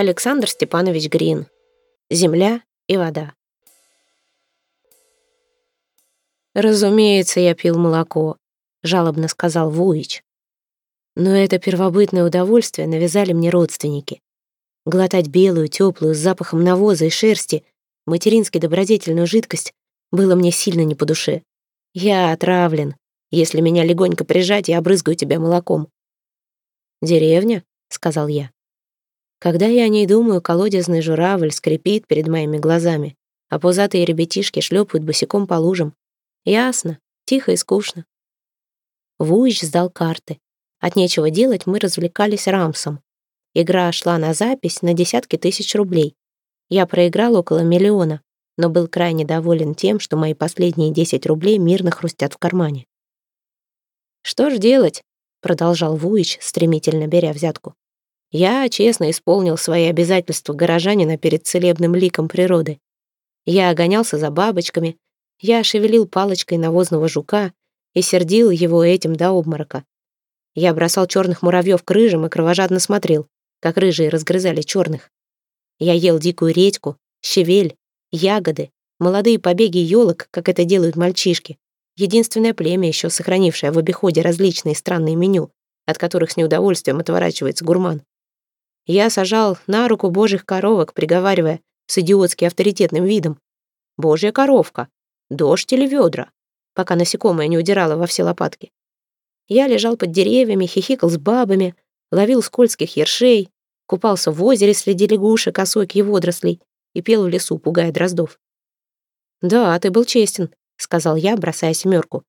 Александр Степанович Грин. Земля и вода. «Разумеется, я пил молоко», — жалобно сказал Вуич. Но это первобытное удовольствие навязали мне родственники. Глотать белую, теплую, с запахом навоза и шерсти, матерински добродетельную жидкость было мне сильно не по душе. Я отравлен. Если меня легонько прижать, я обрызгаю тебя молоком. «Деревня?» — сказал я. Когда я о ней думаю, колодезный журавль скрипит перед моими глазами, а пузатые ребятишки шлепают босиком по лужам. Ясно, тихо и скучно. Вуич сдал карты. От нечего делать мы развлекались рамсом. Игра шла на запись на десятки тысяч рублей. Я проиграл около миллиона, но был крайне доволен тем, что мои последние 10 рублей мирно хрустят в кармане. «Что ж делать?» — продолжал Вуич, стремительно беря взятку. «Я честно исполнил свои обязательства горожанина перед целебным ликом природы. Я гонялся за бабочками, я шевелил палочкой навозного жука и сердил его этим до обморока. Я бросал черных муравьев к рыжим и кровожадно смотрел, как рыжие разгрызали черных. Я ел дикую редьку, щавель, ягоды, молодые побеги елок, как это делают мальчишки. Единственное племя, еще сохранившее в обиходе различные странные меню, от которых с неудовольствием отворачивается гурман. Я сажал на руку божьих коровок, приговаривая с идиотски авторитетным видом. «Божья коровка! дождь или ведра, пока насекомое не удирало во все лопатки. Я лежал под деревьями, хихикал с бабами, ловил скользких ершей, купался в озере среди лягушек, осок и водорослей и пел в лесу, пугая дроздов. «Да, ты был честен», — сказал я, бросая семерку.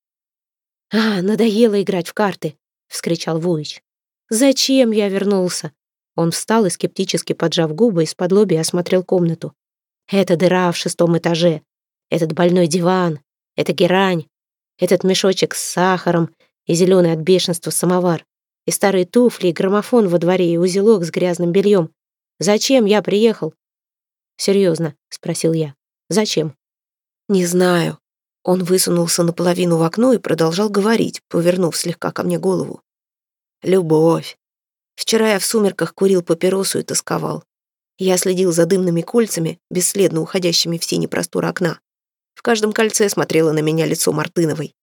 «А, надоело играть в карты», — вскричал Вуич. «Зачем я вернулся?» Он встал и, скептически поджав губы, из-под лоби осмотрел комнату. «Это дыра в шестом этаже. Этот больной диван, эта герань, этот мешочек с сахаром и зеленый от бешенства самовар, и старые туфли, и граммофон во дворе, и узелок с грязным бельем. Зачем я приехал? Серьезно, спросил я. Зачем? Не знаю. Он высунулся наполовину в окно и продолжал говорить, повернув слегка ко мне голову. Любовь. Вчера я в сумерках курил папиросу и тосковал. Я следил за дымными кольцами, бесследно уходящими в синий простор окна. В каждом кольце смотрело на меня лицо Мартыновой.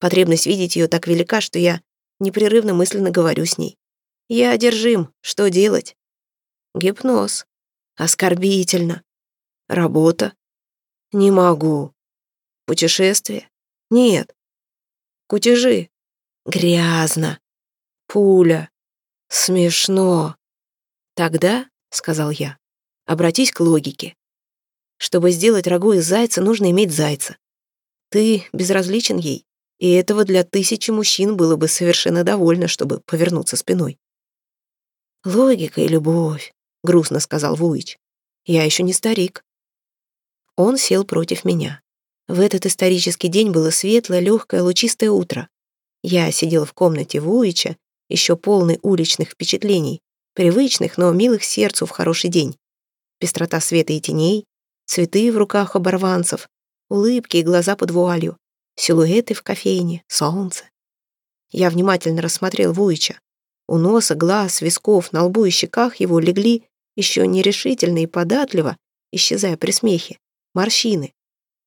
Потребность видеть ее так велика, что я непрерывно мысленно говорю с ней. Я одержим, что делать? Гипноз. Оскорбительно. Работа. Не могу. Путешествие. Нет. Кутежи. Грязно. Пуля. Смешно. Тогда, — сказал я, — обратись к логике. Чтобы сделать рагу из зайца, нужно иметь зайца. Ты безразличен ей, и этого для тысячи мужчин было бы совершенно довольно, чтобы повернуться спиной. «Логика и любовь», — грустно сказал Вуич. «Я еще не старик». Он сел против меня. В этот исторический день было светлое, легкое, лучистое утро. Я сидел в комнате Вуича, еще полный уличных впечатлений, привычных, но милых сердцу в хороший день. Пестрота света и теней, Цветы в руках оборванцев, улыбки и глаза под вуалью, силуэты в кофейне, солнце. Я внимательно рассмотрел Вуича. У носа, глаз, висков, на лбу и щеках его легли еще нерешительно и податливо, исчезая при смехе, морщины.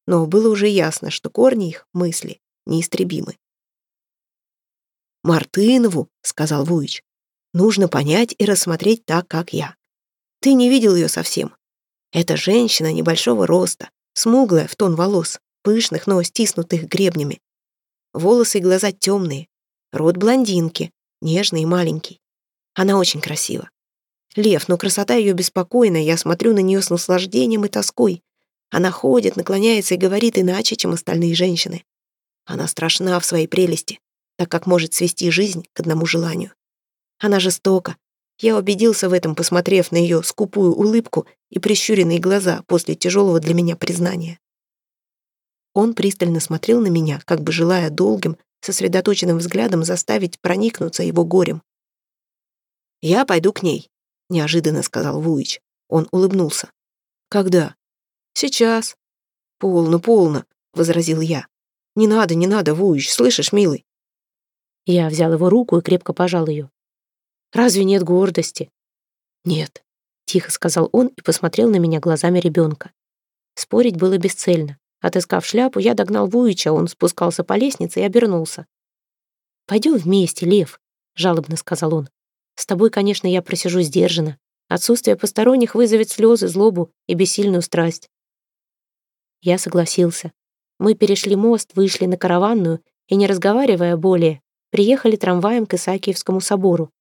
Но было уже ясно, что корни их мысли неистребимы. «Мартынову», — сказал Вуич, — «нужно понять и рассмотреть так, как я. Ты не видел ее совсем. Это женщина небольшого роста, смуглая в тон волос, пышных, но стиснутых гребнями. Волосы и глаза темные, рот блондинки, нежный и маленький. Она очень красива. Лев, но красота ее беспокойна, я смотрю на нее с наслаждением и тоской. Она ходит, наклоняется и говорит иначе, чем остальные женщины. Она страшна в своей прелести, так как может свести жизнь к одному желанию. Она жестока, я убедился в этом, посмотрев на ее скупую улыбку и прищуренные глаза после тяжелого для меня признания. Он пристально смотрел на меня, как бы желая долгим, сосредоточенным взглядом заставить проникнуться его горем. «Я пойду к ней», — неожиданно сказал Вуич. Он улыбнулся. «Когда?» «Сейчас». «Полно, полно», — возразил я. «Не надо, не надо, Вуич, слышишь, милый?» Я взял его руку и крепко пожал ее. Разве нет гордости? Нет. тихо сказал он и посмотрел на меня глазами ребенка. Спорить было бесцельно. Отыскав шляпу, я догнал Вуича, он спускался по лестнице и обернулся. «Пойдем вместе, Лев», — жалобно сказал он. «С тобой, конечно, я просижу сдержанно. Отсутствие посторонних вызовет слезы, злобу и бессильную страсть». Я согласился. Мы перешли мост, вышли на караванную и, не разговаривая более, приехали трамваем к Исаакиевскому собору.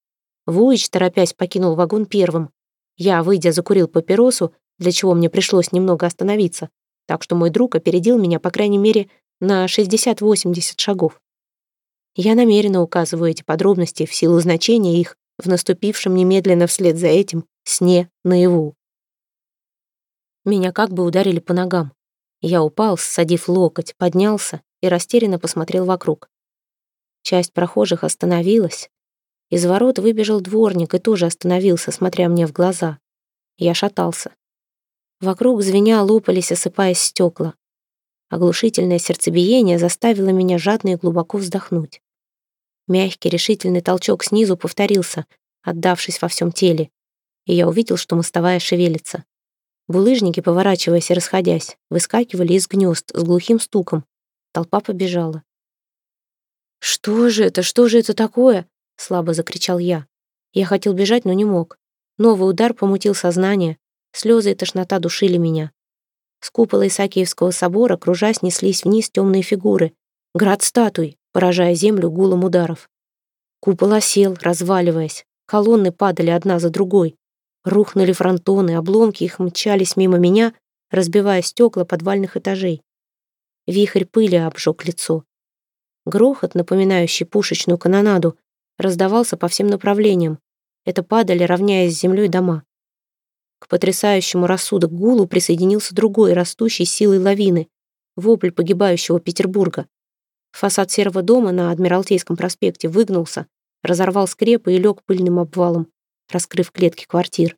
Вуич, торопясь, покинул вагон первым. Я, выйдя, закурил папиросу, для чего мне пришлось немного остановиться, так что мой друг опередил меня, по крайней мере, на 60-80 шагов. Я намеренно указываю эти подробности в силу значения их в наступившем немедленно вслед за этим сне наяву. Меня как бы ударили по ногам. Я упал, ссадив локоть, поднялся и растерянно посмотрел вокруг. Часть прохожих остановилась. Из ворот выбежал дворник и тоже остановился, смотря мне в глаза. Я шатался. Вокруг звеня лопались, осыпаясь стекла. Оглушительное сердцебиение заставило меня жадно и глубоко вздохнуть. Мягкий решительный толчок снизу повторился, отдавшись во всем теле, и я увидел, что мостовая шевелится. Булыжники, поворачиваясь и расходясь, выскакивали из гнезд с глухим стуком. Толпа побежала. «Что же это? Что же это такое?» — слабо закричал я. Я хотел бежать, но не мог. Новый удар помутил сознание. Слезы и тошнота душили меня. С купола Исаакиевского собора, кружась, неслись вниз темные фигуры. Град статуй, поражая землю гулом ударов. Купол осел, разваливаясь. Колонны падали одна за другой. Рухнули фронтоны, обломки их мчались мимо меня, разбивая стекла подвальных этажей. Вихрь пыли обжег лицо. Грохот, напоминающий пушечную канонаду, раздавался по всем направлениям. Это падали, равняясь с землей дома. К потрясающему рассудок гулу присоединился другой, растущий силой лавины, вопль погибающего Петербурга. Фасад серого дома на Адмиралтейском проспекте выгнулся, разорвал скрепы и лег пыльным обвалом, раскрыв клетки квартир.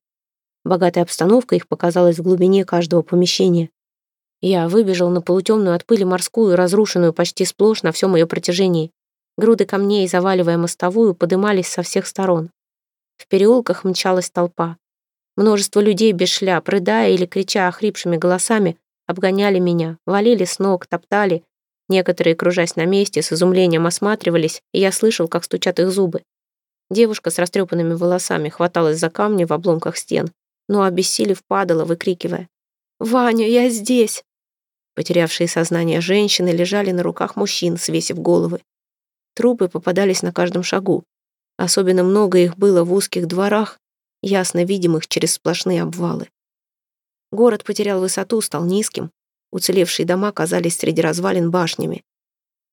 Богатая обстановка их показалась в глубине каждого помещения. Я выбежал на полутемную от пыли морскую, разрушенную почти сплошь на всем ее протяжении. Груды камней, заваливая мостовую, подымались со всех сторон. В переулках мчалась толпа. Множество людей без шляп, рыдая или крича охрипшими голосами, обгоняли меня, валили с ног, топтали. Некоторые, кружась на месте, с изумлением осматривались, и я слышал, как стучат их зубы. Девушка с растрепанными волосами хваталась за камни в обломках стен, но, обессилев, падала, выкрикивая. «Ваня, я здесь!» Потерявшие сознание женщины лежали на руках мужчин, свесив головы. Трупы попадались на каждом шагу. Особенно много их было в узких дворах, ясно видимых через сплошные обвалы. Город потерял высоту, стал низким. Уцелевшие дома казались среди развалин башнями.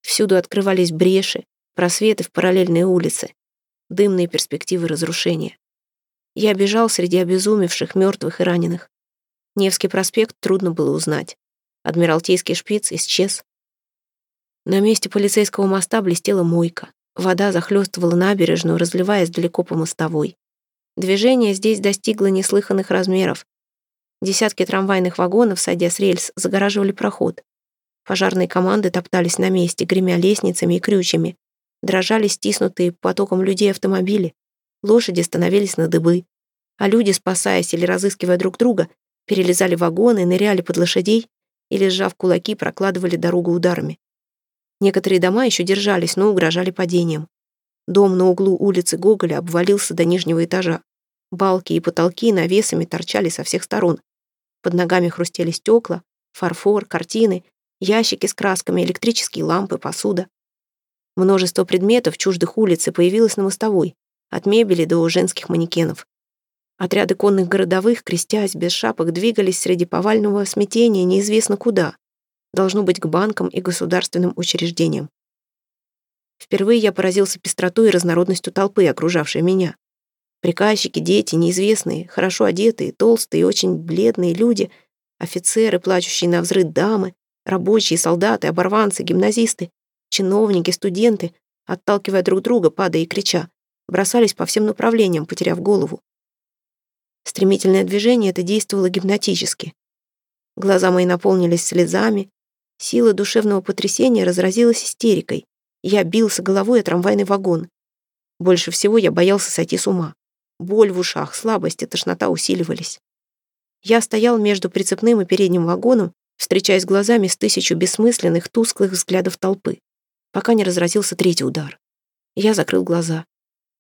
Всюду открывались бреши, просветы в параллельные улицы, дымные перспективы разрушения. Я бежал среди обезумевших, мертвых и раненых. Невский проспект трудно было узнать. Адмиралтейский шпиц исчез. На месте полицейского моста блестела мойка. Вода захлестывала набережную, разливаясь далеко по мостовой. Движение здесь достигло неслыханных размеров. Десятки трамвайных вагонов, сойдя с рельс, загораживали проход. Пожарные команды топтались на месте, гремя лестницами и крючами. Дрожали стиснутые потоком людей автомобили. Лошади становились на дыбы. А люди, спасаясь или разыскивая друг друга, перелезали вагоны, ныряли под лошадей или, сжав кулаки, прокладывали дорогу ударами. Некоторые дома еще держались, но угрожали падением. Дом на углу улицы Гоголя обвалился до нижнего этажа. Балки и потолки навесами торчали со всех сторон. Под ногами хрустели стекла, фарфор, картины, ящики с красками, электрические лампы, посуда. Множество предметов чуждых улицы появилось на мостовой, от мебели до женских манекенов. Отряды конных городовых, крестясь без шапок, двигались среди повального смятения неизвестно куда. Должно быть к банкам и государственным учреждениям. Впервые я поразился пестротой и разнородностью толпы, окружавшей меня. Приказчики, дети, неизвестные, хорошо одетые, толстые и очень бледные люди, офицеры, плачущие на взрыв дамы, рабочие, солдаты, оборванцы, гимназисты, чиновники, студенты, отталкивая друг друга, падая и крича, бросались по всем направлениям, потеряв голову. Стремительное движение это действовало гипнотически. Глаза мои наполнились слезами, сила душевного потрясения разразилась истерикой. Я бился головой о трамвайный вагон. Больше всего я боялся сойти с ума. Боль в ушах, слабость и тошнота усиливались. Я стоял между прицепным и передним вагоном, встречаясь глазами с тысячу бессмысленных, тусклых взглядов толпы, пока не разразился третий удар. Я закрыл глаза.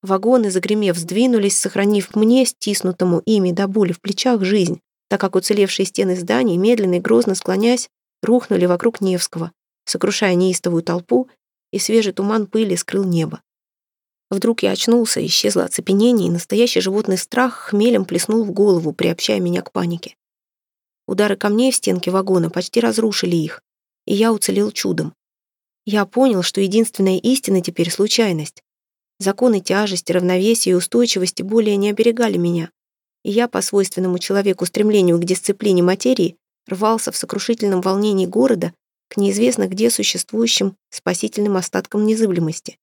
Вагоны, загремев, сдвинулись, сохранив мне, стиснутому ими до боли в плечах, жизнь, так как уцелевшие стены зданий, медленно и грозно склонясь, рухнули вокруг Невского, сокрушая неистовую толпу, и свежий туман пыли скрыл небо. Вдруг я очнулся, исчезло оцепенение, и настоящий животный страх хмелем плеснул в голову, приобщая меня к панике. Удары камней в стенки вагона почти разрушили их, и я уцелел чудом. Я понял, что единственная истина теперь — случайность. Законы тяжести, равновесия и устойчивости более не оберегали меня, и я по свойственному человеку стремлению к дисциплине материи рвался в сокрушительном волнении города к неизвестно где существующим спасительным остаткам незыблемости.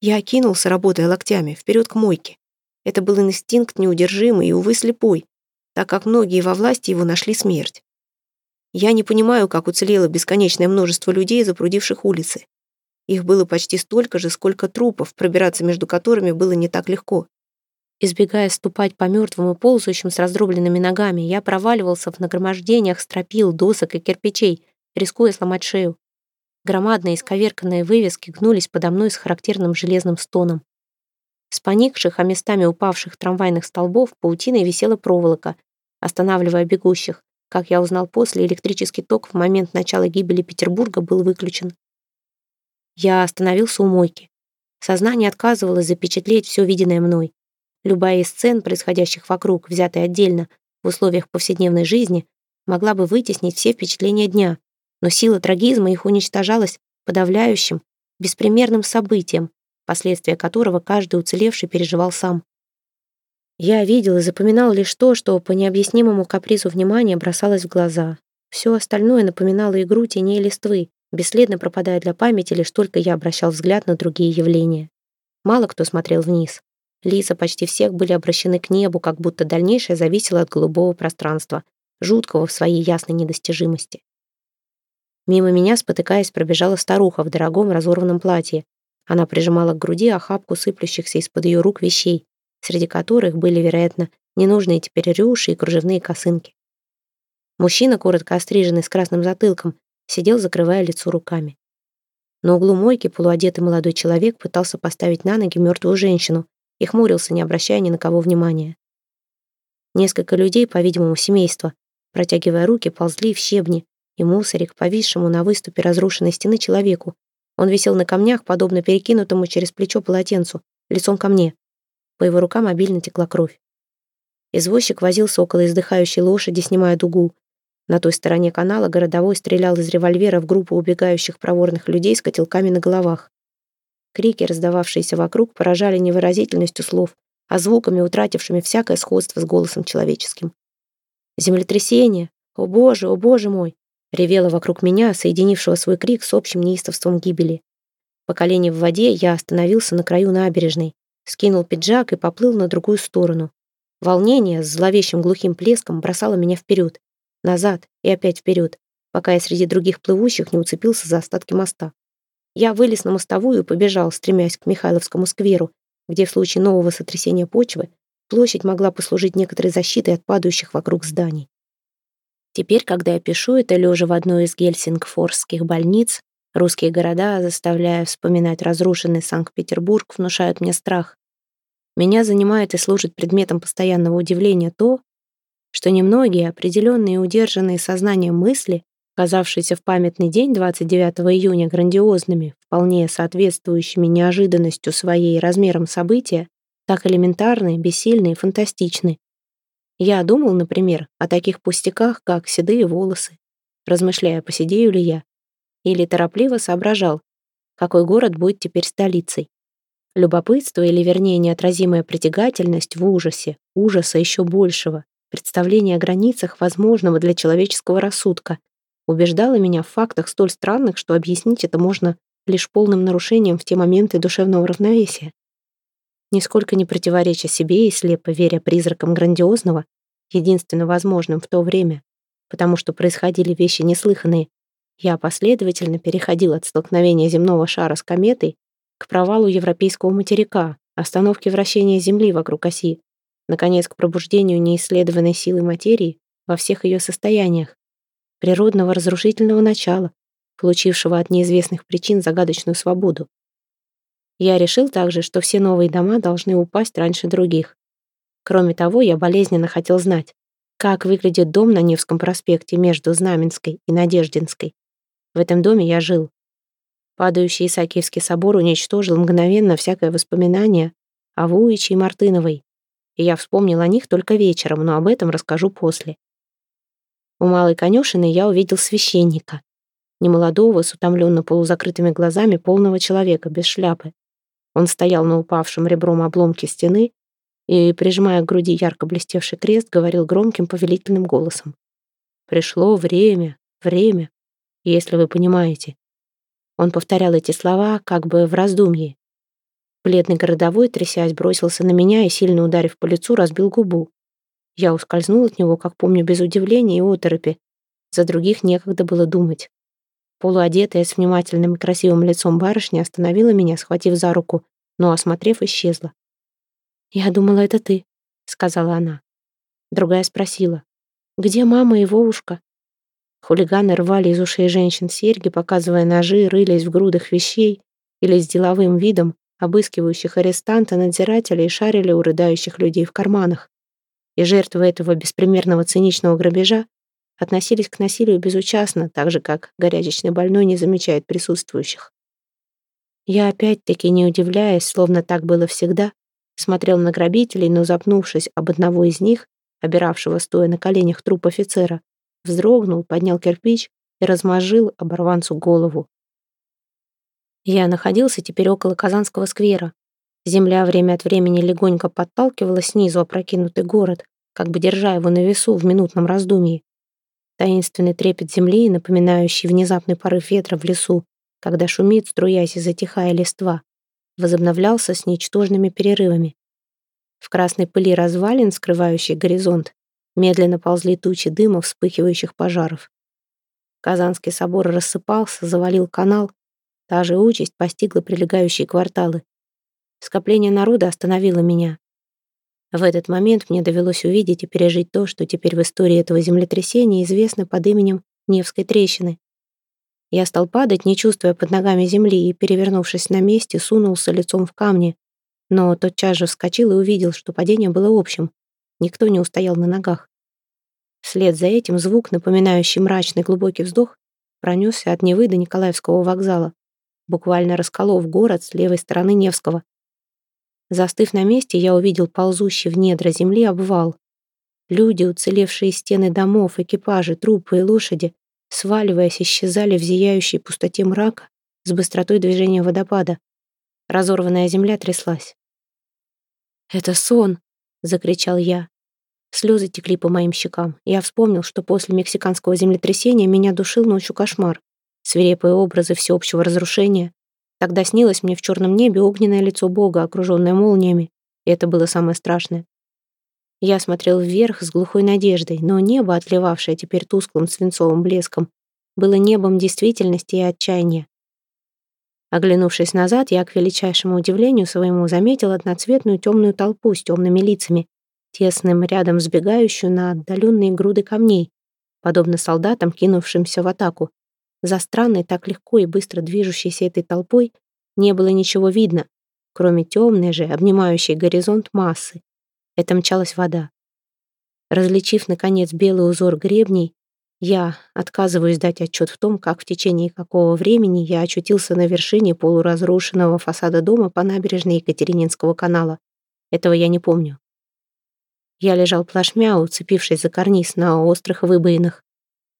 Я окинулся, работая локтями, вперед к мойке. Это был инстинкт неудержимый и, увы, слепой, так как многие во власти его нашли смерть. Я не понимаю, как уцелело бесконечное множество людей, запрудивших улицы. Их было почти столько же, сколько трупов, пробираться между которыми было не так легко. Избегая ступать по мертвым и ползающим с раздробленными ногами, я проваливался в нагромождениях стропил, досок и кирпичей, рискуя сломать шею. Громадные исковерканные вывески гнулись подо мной с характерным железным стоном. С поникших, а местами упавших трамвайных столбов паутиной висела проволока, останавливая бегущих. Как я узнал после, электрический ток в момент начала гибели Петербурга был выключен. Я остановился у мойки. Сознание отказывалось запечатлеть все виденное мной. Любая из сцен, происходящих вокруг, взятая отдельно, в условиях повседневной жизни, могла бы вытеснить все впечатления дня, но сила трагизма их уничтожалась подавляющим, беспримерным событием, последствия которого каждый уцелевший переживал сам. Я видел и запоминал лишь то, что по необъяснимому капризу внимания бросалось в глаза. Все остальное напоминало игру теней листвы, бесследно пропадая для памяти, лишь только я обращал взгляд на другие явления. Мало кто смотрел вниз. Лица почти всех были обращены к небу, как будто дальнейшее зависело от голубого пространства, жуткого в своей ясной недостижимости. Мимо меня, спотыкаясь, пробежала старуха в дорогом разорванном платье. Она прижимала к груди охапку сыплющихся из-под ее рук вещей, среди которых были, вероятно, ненужные теперь рюши и кружевные косынки. Мужчина, коротко остриженный с красным затылком, сидел, закрывая лицо руками. На углу мойки полуодетый молодой человек пытался поставить на ноги мертвую женщину, и хмурился, не обращая ни на кого внимания. Несколько людей, по-видимому, семейства, протягивая руки, ползли в щебни, и мусорик, повисшему на выступе разрушенной стены человеку. Он висел на камнях, подобно перекинутому через плечо полотенцу, лицом ко мне. По его рукам обильно текла кровь. Извозчик возился около издыхающей лошади, снимая дугу. На той стороне канала городовой стрелял из револьвера в группу убегающих проворных людей с котелками на головах. Крики, раздававшиеся вокруг, поражали невыразительностью слов, а звуками, утратившими всякое сходство с голосом человеческим. Землетрясение! О боже, о боже мой! ревело вокруг меня, соединившего свой крик с общим неистовством гибели. По колени в воде я остановился на краю набережной, скинул пиджак и поплыл на другую сторону. Волнение с зловещим глухим плеском бросало меня вперед, назад и опять вперед, пока я среди других плывущих не уцепился за остатки моста. Я вылез на мостовую и побежал, стремясь к Михайловскому скверу, где в случае нового сотрясения почвы площадь могла послужить некоторой защитой от падающих вокруг зданий. Теперь, когда я пишу это, лежа в одной из гельсингфорских больниц, русские города, заставляя вспоминать разрушенный Санкт-Петербург, внушают мне страх. Меня занимает и служит предметом постоянного удивления то, что немногие определенные и удержанные сознанием мысли казавшиеся в памятный день 29 июня грандиозными, вполне соответствующими неожиданностью своей размером события, так элементарны, бессильны и фантастичны. Я думал, например, о таких пустяках, как седые волосы, размышляя, посидею ли я, или торопливо соображал, какой город будет теперь столицей. Любопытство, или вернее неотразимая притягательность в ужасе, ужаса еще большего, представление о границах возможного для человеческого рассудка, убеждала меня в фактах столь странных, что объяснить это можно лишь полным нарушением в те моменты душевного равновесия. Нисколько не противореча себе и слепо веря призракам грандиозного, единственно возможным в то время, потому что происходили вещи неслыханные, я последовательно переходил от столкновения земного шара с кометой к провалу европейского материка, остановки вращения Земли вокруг оси, наконец, к пробуждению неисследованной силы материи во всех ее состояниях, природного разрушительного начала, получившего от неизвестных причин загадочную свободу. Я решил также, что все новые дома должны упасть раньше других. Кроме того, я болезненно хотел знать, как выглядит дом на Невском проспекте между Знаменской и Надеждинской. В этом доме я жил. Падающий Исаакиевский собор уничтожил мгновенно всякое воспоминание о Вуиче и Мартыновой, и я вспомнил о них только вечером, но об этом расскажу после. У малой конюшины я увидел священника, немолодого, с утомленно полузакрытыми глазами полного человека, без шляпы. Он стоял на упавшем ребром обломке стены и, прижимая к груди ярко блестевший крест, говорил громким повелительным голосом. «Пришло время, время, если вы понимаете». Он повторял эти слова как бы в раздумье. Бледный городовой, трясясь, бросился на меня и, сильно ударив по лицу, разбил губу. Я ускользнул от него, как помню, без удивления и оторопи. За других некогда было думать. Полуодетая, с внимательным и красивым лицом барышня остановила меня, схватив за руку, но, осмотрев, исчезла. «Я думала, это ты», — сказала она. Другая спросила, «Где мама и Вовушка?» Хулиганы рвали из ушей женщин серьги, показывая ножи, рылись в грудах вещей или с деловым видом, обыскивающих арестанта, надзирателей, шарили у рыдающих людей в карманах. И жертвы этого беспримерного циничного грабежа относились к насилию безучастно, так же, как горячечный больной не замечает присутствующих. Я опять-таки, не удивляясь, словно так было всегда, смотрел на грабителей, но, запнувшись об одного из них, обиравшего стоя на коленях труп офицера, вздрогнул, поднял кирпич и размажил оборванцу голову. Я находился теперь около Казанского сквера. Земля время от времени легонько подталкивала снизу опрокинутый город, как бы держа его на весу в минутном раздумье. Таинственный трепет земли, напоминающий внезапный порыв ветра в лесу, когда шумит, струясь и затихая листва, возобновлялся с ничтожными перерывами. В красной пыли развалин, скрывающей горизонт, медленно ползли тучи дыма вспыхивающих пожаров. Казанский собор рассыпался, завалил канал. Та же участь постигла прилегающие кварталы. Скопление народа остановило меня. В этот момент мне довелось увидеть и пережить то, что теперь в истории этого землетрясения известно под именем Невской трещины. Я стал падать, не чувствуя под ногами земли, и, перевернувшись на месте, сунулся лицом в камни. Но тотчас же вскочил и увидел, что падение было общим. Никто не устоял на ногах. Вслед за этим звук, напоминающий мрачный глубокий вздох, пронесся от Невы до Николаевского вокзала, буквально расколов город с левой стороны Невского. Застыв на месте, я увидел ползущий в недра земли обвал. Люди, уцелевшие стены домов, экипажи, трупы и лошади, сваливаясь, исчезали в зияющей пустоте мрака с быстротой движения водопада. Разорванная земля тряслась. «Это сон!» — закричал я. Слезы текли по моим щекам. Я вспомнил, что после мексиканского землетрясения меня душил ночью кошмар. Свирепые образы всеобщего разрушения, Тогда снилось мне в черном небе огненное лицо Бога, окруженное молниями, и это было самое страшное. Я смотрел вверх с глухой надеждой, но небо, отливавшее теперь тусклым свинцовым блеском, было небом действительности и отчаяния. Оглянувшись назад, я, к величайшему удивлению своему, заметил одноцветную темную толпу с темными лицами, тесным рядом сбегающую на отдаленные груды камней, подобно солдатам, кинувшимся в атаку. За странной, так легко и быстро движущейся этой толпой не было ничего видно, кроме темной же, обнимающей горизонт массы. Это мчалась вода. Различив, наконец, белый узор гребней, я отказываюсь дать отчет в том, как в течение какого времени я очутился на вершине полуразрушенного фасада дома по набережной Екатерининского канала. Этого я не помню. Я лежал плашмя, уцепившись за карниз на острых выбоинах.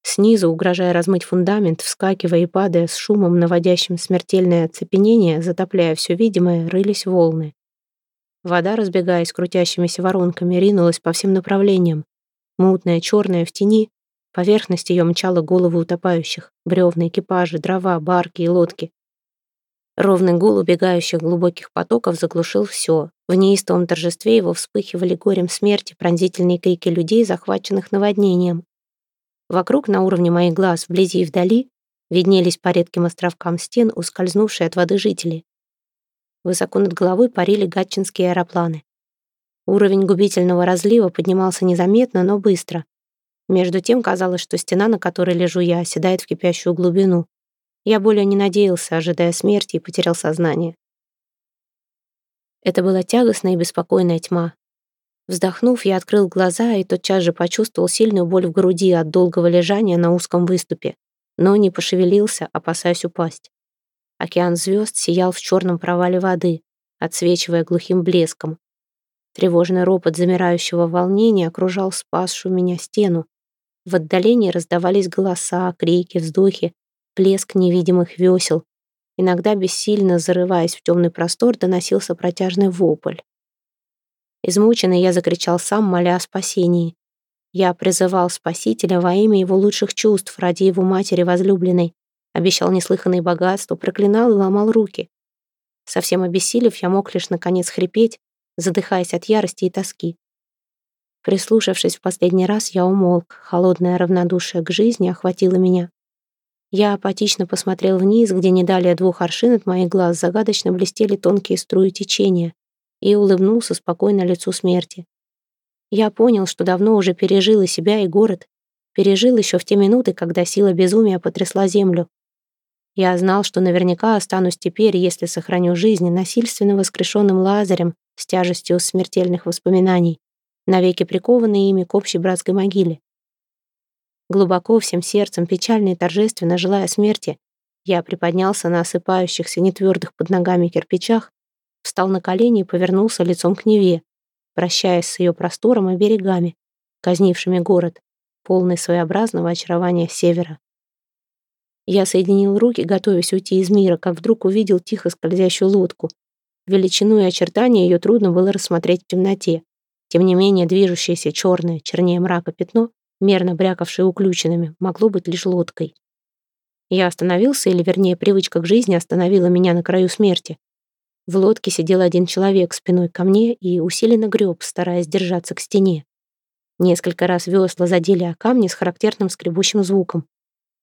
Снизу, угрожая размыть фундамент, вскакивая и падая с шумом, наводящим смертельное оцепенение, затопляя все видимое, рылись волны. Вода, разбегаясь крутящимися воронками, ринулась по всем направлениям. Мутная, черная, в тени. Поверхность ее мчала головы утопающих. Бревна, экипажи, дрова, барки и лодки. Ровный гул убегающих глубоких потоков заглушил все. В неистовом торжестве его вспыхивали горем смерти пронзительные крики людей, захваченных наводнением. Вокруг, на уровне моих глаз, вблизи и вдали, виднелись по редким островкам стен ускользнувшие от воды жители. Высоко над головой парили гатчинские аэропланы. Уровень губительного разлива поднимался незаметно, но быстро. Между тем казалось, что стена, на которой лежу я, оседает в кипящую глубину. Я более не надеялся, ожидая смерти, и потерял сознание. Это была тягостная и беспокойная тьма. Вздохнув, я открыл глаза и тотчас же почувствовал сильную боль в груди от долгого лежания на узком выступе, но не пошевелился, опасаясь упасть. Океан звезд сиял в черном провале воды, отсвечивая глухим блеском. Тревожный ропот замирающего волнения окружал спасшую меня стену. В отдалении раздавались голоса, крики, вздохи, плеск невидимых весел. Иногда, бессильно зарываясь в темный простор, доносился протяжный вопль. Измученный я закричал сам, моля о спасении. Я призывал Спасителя во имя его лучших чувств ради его матери возлюбленной, обещал неслыханные богатства, проклинал и ломал руки. Совсем обессилев, я мог лишь наконец хрипеть, задыхаясь от ярости и тоски. Прислушавшись в последний раз, я умолк, холодное равнодушие к жизни охватило меня. Я апатично посмотрел вниз, где не далее двух аршин от моих глаз загадочно блестели тонкие струи течения и улыбнулся спокойно лицу смерти. Я понял, что давно уже пережил и себя, и город. Пережил еще в те минуты, когда сила безумия потрясла землю. Я знал, что наверняка останусь теперь, если сохраню жизнь, насильственно воскрешенным Лазарем с тяжестью смертельных воспоминаний, навеки прикованный ими к общей братской могиле. Глубоко всем сердцем, печально и торжественно желая смерти, я приподнялся на осыпающихся нетвердых под ногами кирпичах встал на колени и повернулся лицом к Неве, прощаясь с ее простором и берегами, казнившими город, полный своеобразного очарования севера. Я соединил руки, готовясь уйти из мира, как вдруг увидел тихо скользящую лодку. Величину и очертания ее трудно было рассмотреть в темноте. Тем не менее, движущееся черное, чернее мрака пятно, мерно брякавшее уключенными, могло быть лишь лодкой. Я остановился, или, вернее, привычка к жизни остановила меня на краю смерти. В лодке сидел один человек спиной ко мне и усиленно греб, стараясь держаться к стене. Несколько раз весла задели о камни с характерным скребущим звуком.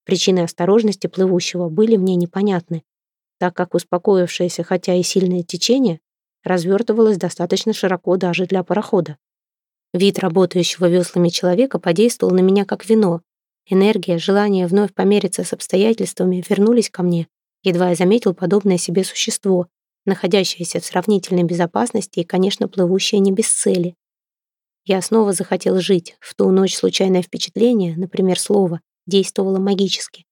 Причины осторожности плывущего были мне непонятны, так как успокоившееся, хотя и сильное течение, развертывалось достаточно широко даже для парохода. Вид работающего веслами человека подействовал на меня как вино. Энергия, желание вновь помериться с обстоятельствами вернулись ко мне. Едва я заметил подобное себе существо, находящаяся в сравнительной безопасности и, конечно, плывущая не без цели. Я снова захотел жить. В ту ночь случайное впечатление, например, слово, действовало магически.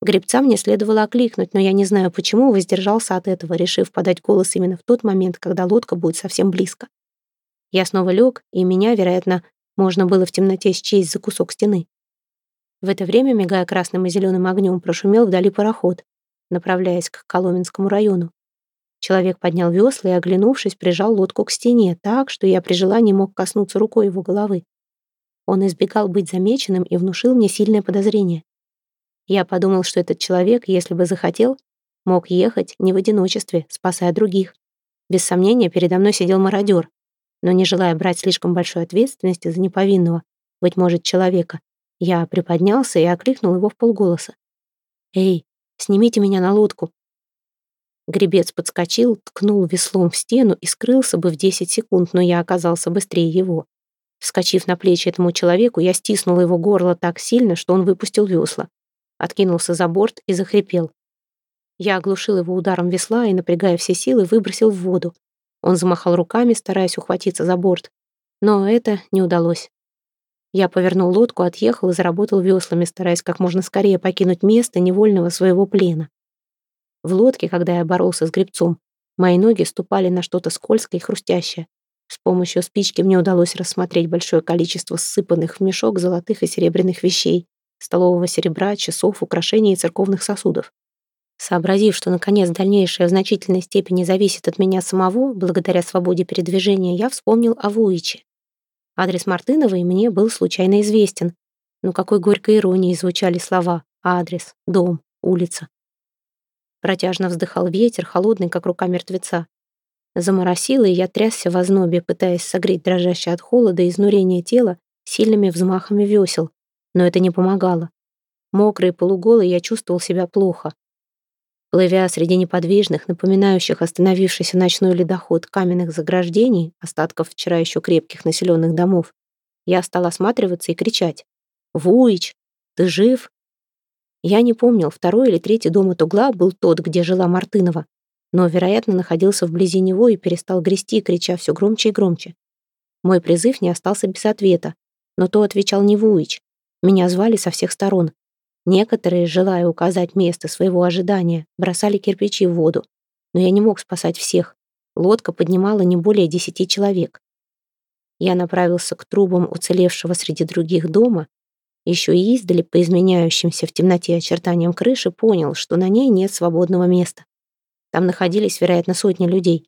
Гребца мне следовало окликнуть, но я не знаю почему, воздержался от этого, решив подать голос именно в тот момент, когда лодка будет совсем близко. Я снова лег, и меня, вероятно, можно было в темноте счесть за кусок стены. В это время, мигая красным и зеленым огнем, прошумел вдали пароход, направляясь к Коломенскому району. Человек поднял весла и, оглянувшись, прижал лодку к стене так, что я при желании мог коснуться рукой его головы. Он избегал быть замеченным и внушил мне сильное подозрение. Я подумал, что этот человек, если бы захотел, мог ехать не в одиночестве, спасая других. Без сомнения, передо мной сидел мародер, но не желая брать слишком большой ответственности за неповинного, быть может, человека, я приподнялся и окликнул его в полголоса. «Эй, снимите меня на лодку, Гребец подскочил, ткнул веслом в стену и скрылся бы в 10 секунд, но я оказался быстрее его. Вскочив на плечи этому человеку, я стиснул его горло так сильно, что он выпустил весла. Откинулся за борт и захрипел. Я оглушил его ударом весла и, напрягая все силы, выбросил в воду. Он замахал руками, стараясь ухватиться за борт. Но это не удалось. Я повернул лодку, отъехал и заработал веслами, стараясь как можно скорее покинуть место невольного своего плена. В лодке, когда я боролся с гребцом, мои ноги ступали на что-то скользкое и хрустящее. С помощью спички мне удалось рассмотреть большое количество ссыпанных в мешок золотых и серебряных вещей, столового серебра, часов, украшений и церковных сосудов. Сообразив, что, наконец, дальнейшее в значительной степени зависит от меня самого, благодаря свободе передвижения, я вспомнил о Вуиче. Адрес Мартыновой мне был случайно известен, но какой горькой иронией звучали слова «адрес», «дом», «улица». Протяжно вздыхал ветер, холодный, как рука мертвеца. Заморосило, и я трясся в ознобе, пытаясь согреть дрожащее от холода и изнурения тело сильными взмахами весел. Но это не помогало. Мокрый и полуголый я чувствовал себя плохо. Плывя среди неподвижных, напоминающих остановившийся ночной ледоход каменных заграждений, остатков вчера еще крепких населенных домов, я стал осматриваться и кричать. «Вуич, ты жив?» Я не помнил, второй или третий дом от угла был тот, где жила Мартынова, но, вероятно, находился вблизи него и перестал грести, крича все громче и громче. Мой призыв не остался без ответа, но то отвечал не Вуич. Меня звали со всех сторон. Некоторые, желая указать место своего ожидания, бросали кирпичи в воду, но я не мог спасать всех. Лодка поднимала не более десяти человек. Я направился к трубам уцелевшего среди других дома еще и издали по изменяющимся в темноте очертаниям крыши понял, что на ней нет свободного места. Там находились, вероятно, сотни людей.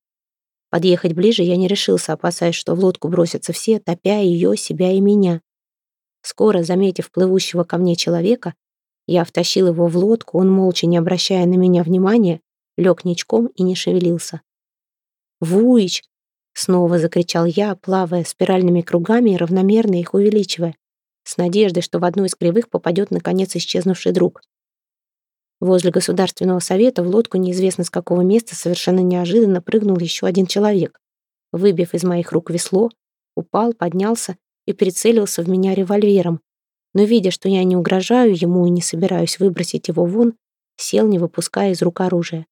Подъехать ближе я не решился, опасаясь, что в лодку бросятся все, топя ее, себя и меня. Скоро, заметив плывущего ко мне человека, я втащил его в лодку, он, молча не обращая на меня внимания, лег ничком и не шевелился. «Вуич!» — снова закричал я, плавая спиральными кругами равномерно их увеличивая с надеждой, что в одну из кривых попадет, наконец, исчезнувший друг. Возле Государственного совета в лодку неизвестно с какого места совершенно неожиданно прыгнул еще один человек. Выбив из моих рук весло, упал, поднялся и прицелился в меня револьвером. Но, видя, что я не угрожаю ему и не собираюсь выбросить его вон, сел, не выпуская из рук оружия.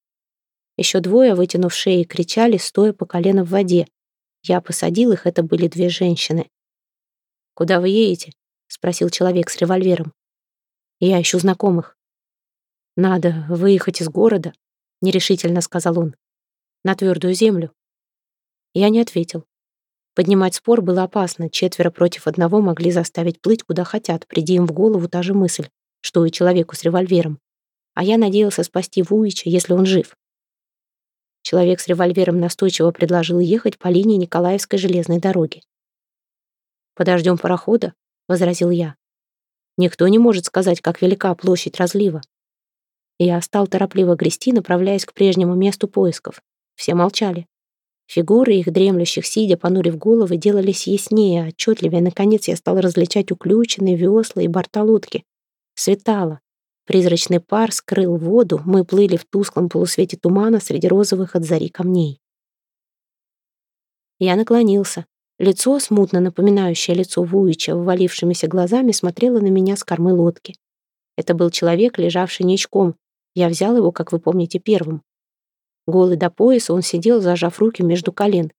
Еще двое, вытянув шеи, кричали, стоя по колено в воде. Я посадил их, это были две женщины. «Куда вы едете?» — спросил человек с револьвером. «Я ищу знакомых». «Надо выехать из города», — нерешительно сказал он. «На твердую землю». Я не ответил. Поднимать спор было опасно, четверо против одного могли заставить плыть куда хотят, приди им в голову та же мысль, что и человеку с револьвером. А я надеялся спасти Вуича, если он жив. Человек с револьвером настойчиво предложил ехать по линии Николаевской железной дороги. «Подождем парохода», — возразил я. «Никто не может сказать, как велика площадь разлива». Я стал торопливо грести, направляясь к прежнему месту поисков. Все молчали. Фигуры их дремлющих, сидя, понурив головы, делались яснее, отчетливее. Наконец я стал различать уключенные весла и борта лодки. Светало. Призрачный пар скрыл воду, мы плыли в тусклом полусвете тумана среди розовых от зари камней. Я наклонился. Лицо, смутно напоминающее лицо Вуича, ввалившимися глазами, смотрело на меня с кормы лодки. Это был человек, лежавший ничком. Я взял его, как вы помните, первым. Голый до пояса, он сидел, зажав руки между колен.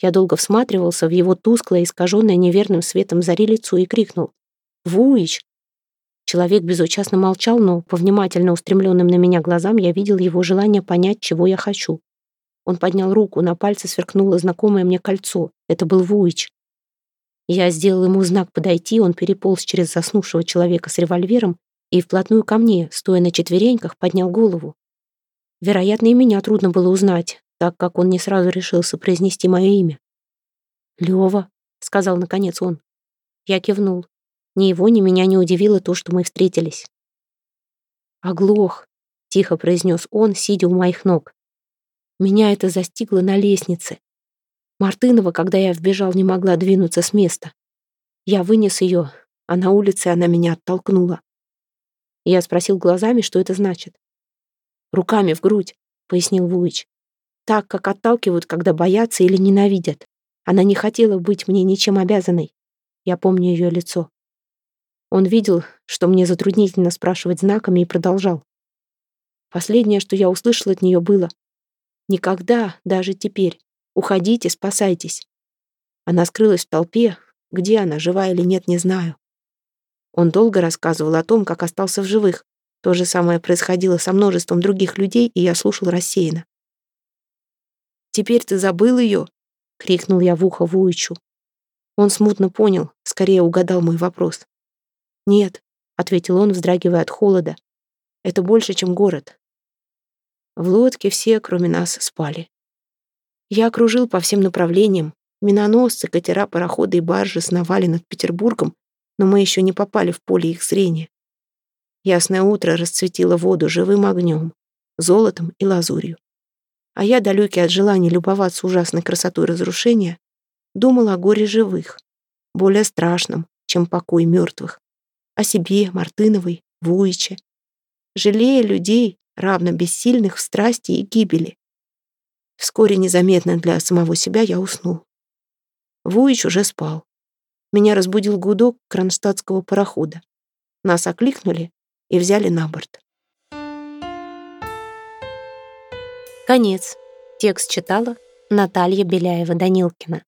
Я долго всматривался в его тусклое, искаженное неверным светом зари лицо и крикнул. «Вуич!» Человек безучастно молчал, но по внимательно устремленным на меня глазам я видел его желание понять, чего я хочу. Он поднял руку, на пальце сверкнуло знакомое мне кольцо. Это был Вуич. Я сделал ему знак подойти, он переполз через заснувшего человека с револьвером и вплотную ко мне, стоя на четвереньках, поднял голову. Вероятно, и меня трудно было узнать, так как он не сразу решился произнести мое имя. «Лёва», — сказал наконец он. Я кивнул. Ни его, ни меня не удивило то, что мы встретились. «Оглох», — тихо произнес он, сидя у моих ног. Меня это застигло на лестнице. Мартынова, когда я вбежал, не могла двинуться с места. Я вынес ее, а на улице она меня оттолкнула. Я спросил глазами, что это значит. «Руками в грудь», — пояснил Вуич. «Так, как отталкивают, когда боятся или ненавидят. Она не хотела быть мне ничем обязанной. Я помню ее лицо. Он видел, что мне затруднительно спрашивать знаками, и продолжал. Последнее, что я услышал от нее, было Никогда, даже теперь. Уходите, спасайтесь. Она скрылась в толпе. Где она, жива или нет, не знаю. Он долго рассказывал о том, как остался в живых. То же самое происходило со множеством других людей, и я слушал рассеянно. «Теперь ты забыл ее?» — крикнул я в ухо Вуичу. Он смутно понял, скорее угадал мой вопрос. «Нет», — ответил он, вздрагивая от холода. «Это больше, чем город. В лодке все, кроме нас, спали. Я окружил по всем направлениям. Миноносцы, катера, пароходы и баржи сновали над Петербургом, но мы еще не попали в поле их зрения. Ясное утро расцветило воду живым огнем, золотом и лазурью. А я, далекий от желания любоваться ужасной красотой разрушения, думал о горе живых, более страшном, чем покой мертвых, о себе, Мартыновой, Вуиче. Жалея людей, равно бессильных в страсти и гибели. Вскоре незаметно для самого себя я уснул. Вуич уже спал. Меня разбудил гудок кронштадтского парохода. Нас окликнули и взяли на борт. Конец. Текст читала Наталья Беляева-Данилкина.